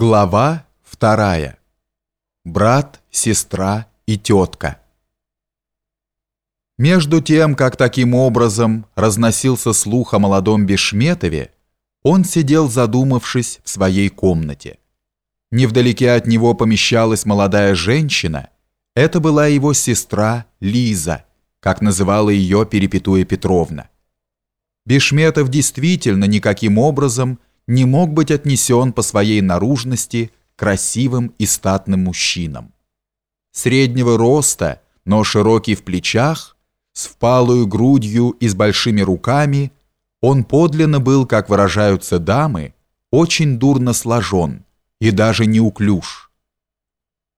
Глава вторая. Брат, сестра и тетка. Между тем, как таким образом разносился слух о молодом Бешметове, он сидел задумавшись в своей комнате. Невдалеке от него помещалась молодая женщина, это была его сестра Лиза, как называла ее Перепетуя Петровна. Бешметов действительно никаким образом не мог быть отнесен по своей наружности красивым и статным мужчинам. Среднего роста, но широкий в плечах, с впалую грудью и с большими руками, он подлинно был, как выражаются дамы, очень дурно сложен и даже неуклюж.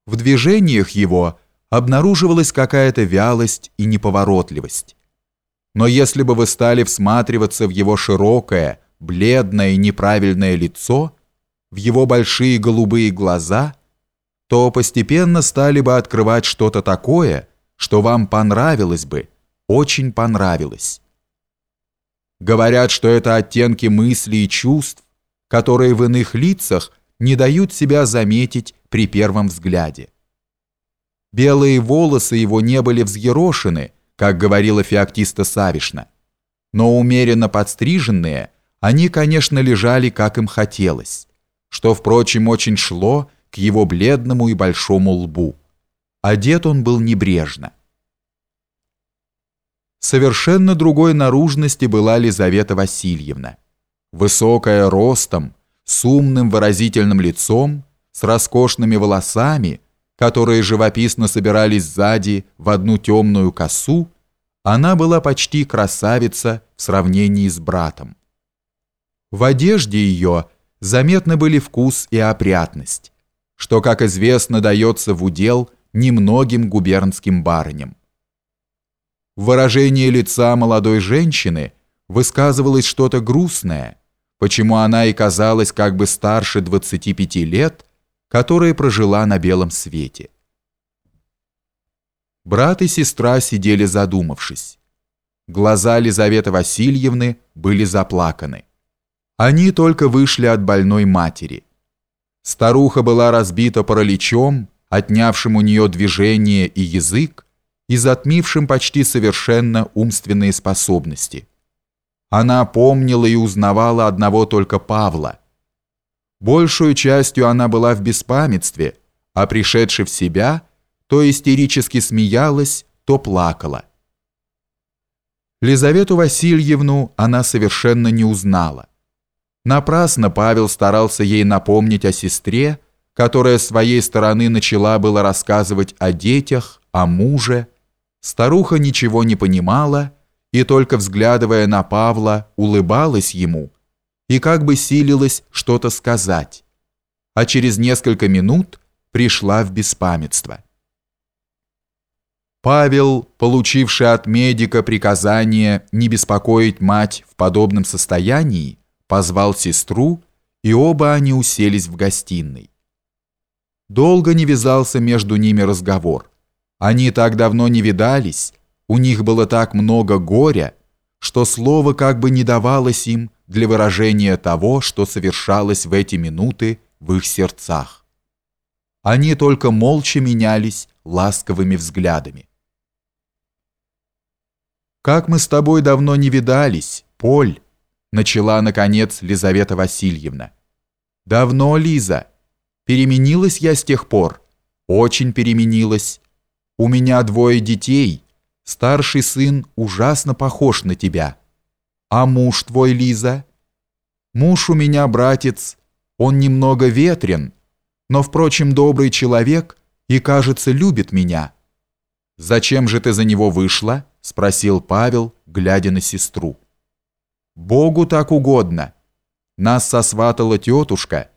В движениях его обнаруживалась какая-то вялость и неповоротливость. Но если бы вы стали всматриваться в его широкое, бледное и неправильное лицо, в его большие голубые глаза, то постепенно стали бы открывать что-то такое, что вам понравилось бы, очень понравилось. Говорят, что это оттенки мыслей и чувств, которые в иных лицах не дают себя заметить при первом взгляде. Белые волосы его не были взъерошены, как говорила феоктиста Савишна, но умеренно подстриженные – они, конечно, лежали, как им хотелось, что, впрочем, очень шло к его бледному и большому лбу. Одет он был небрежно. Совершенно другой наружности была Лизавета Васильевна. Высокая ростом, с умным выразительным лицом, с роскошными волосами, которые живописно собирались сзади в одну темную косу, она была почти красавица в сравнении с братом. В одежде ее заметны были вкус и опрятность, что, как известно, дается в удел немногим губернским барыням. В выражении лица молодой женщины высказывалось что-то грустное, почему она и казалась как бы старше 25 лет, которые прожила на белом свете. Брат и сестра сидели задумавшись. Глаза Лизаветы Васильевны были заплаканы. Они только вышли от больной матери. Старуха была разбита параличом, отнявшим у нее движение и язык и затмившим почти совершенно умственные способности. Она помнила и узнавала одного только Павла. Большую частью она была в беспамятстве, а пришедши в себя, то истерически смеялась, то плакала. Лизавету Васильевну она совершенно не узнала. Напрасно Павел старался ей напомнить о сестре, которая с своей стороны начала было рассказывать о детях, о муже. Старуха ничего не понимала и только взглядывая на Павла, улыбалась ему и как бы силилась что-то сказать, а через несколько минут пришла в беспамятство. Павел, получивший от медика приказание не беспокоить мать в подобном состоянии, позвал сестру, и оба они уселись в гостиной. Долго не вязался между ними разговор. Они так давно не видались, у них было так много горя, что слово как бы не давалось им для выражения того, что совершалось в эти минуты в их сердцах. Они только молча менялись ласковыми взглядами. «Как мы с тобой давно не видались, Поль!» Начала, наконец, Лизавета Васильевна. «Давно, Лиза. Переменилась я с тех пор. Очень переменилась. У меня двое детей. Старший сын ужасно похож на тебя. А муж твой, Лиза? Муж у меня, братец, он немного ветрен, но, впрочем, добрый человек и, кажется, любит меня». «Зачем же ты за него вышла?» – спросил Павел, глядя на сестру. Богу так угодно. Нас сосватала тетушка.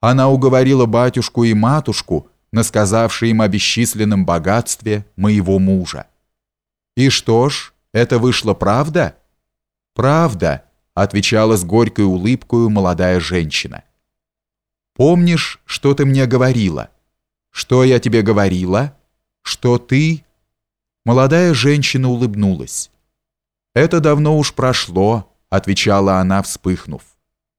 Она уговорила батюшку и матушку, насказавшие им о бесчисленном богатстве моего мужа. И что ж, это вышло правда? Правда, отвечала с горькой улыбкой молодая женщина. Помнишь, что ты мне говорила? Что я тебе говорила? Что ты... Молодая женщина улыбнулась. Это давно уж прошло, отвечала она, вспыхнув.